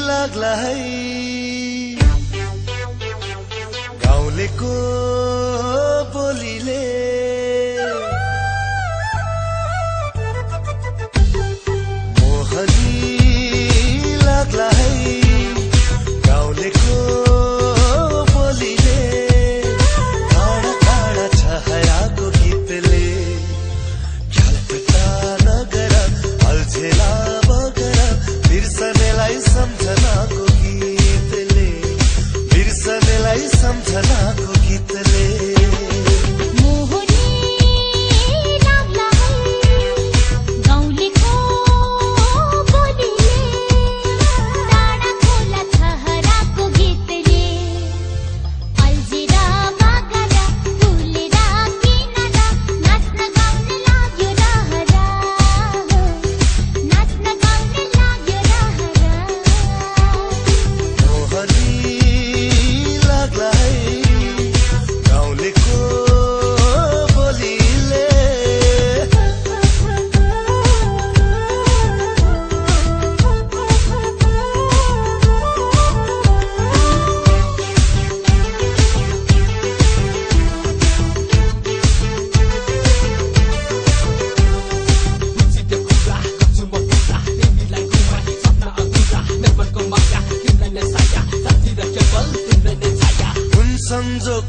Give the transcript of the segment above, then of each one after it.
लाग्ला। है गाउँलेको सम्झनाको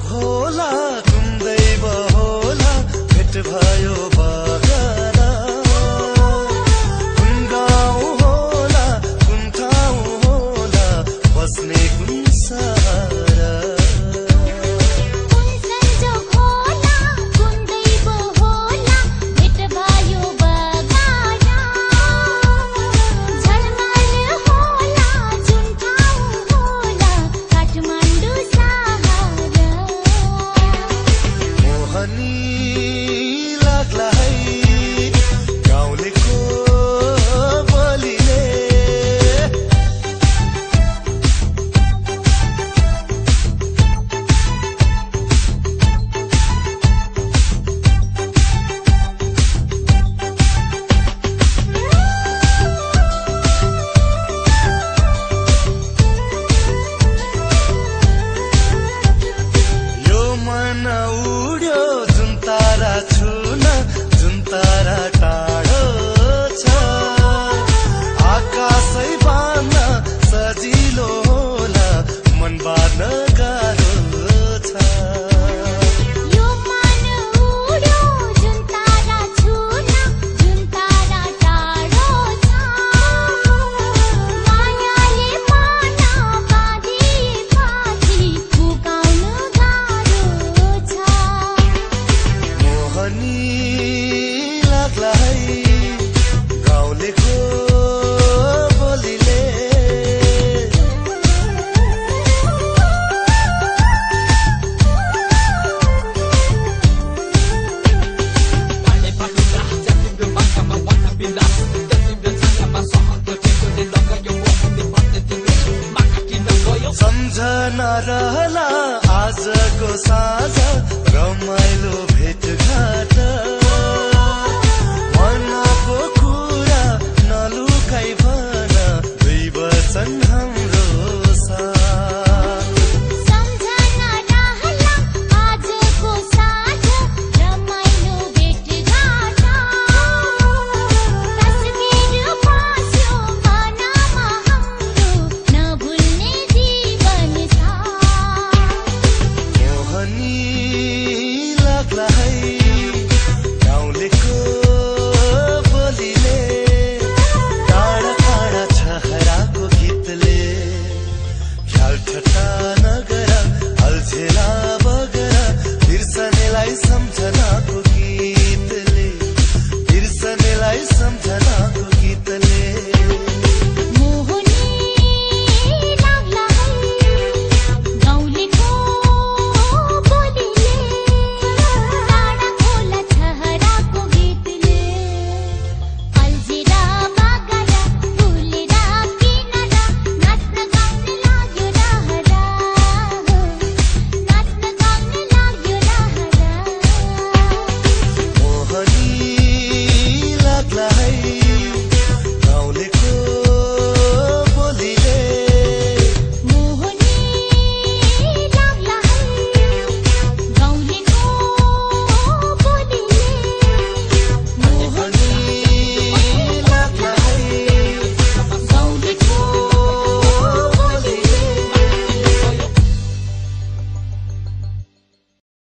खोला घुम्दै बहोला भेट भयो बा। पनि लाग्ला है गाउँलेको सम्झना रहला आजको साथ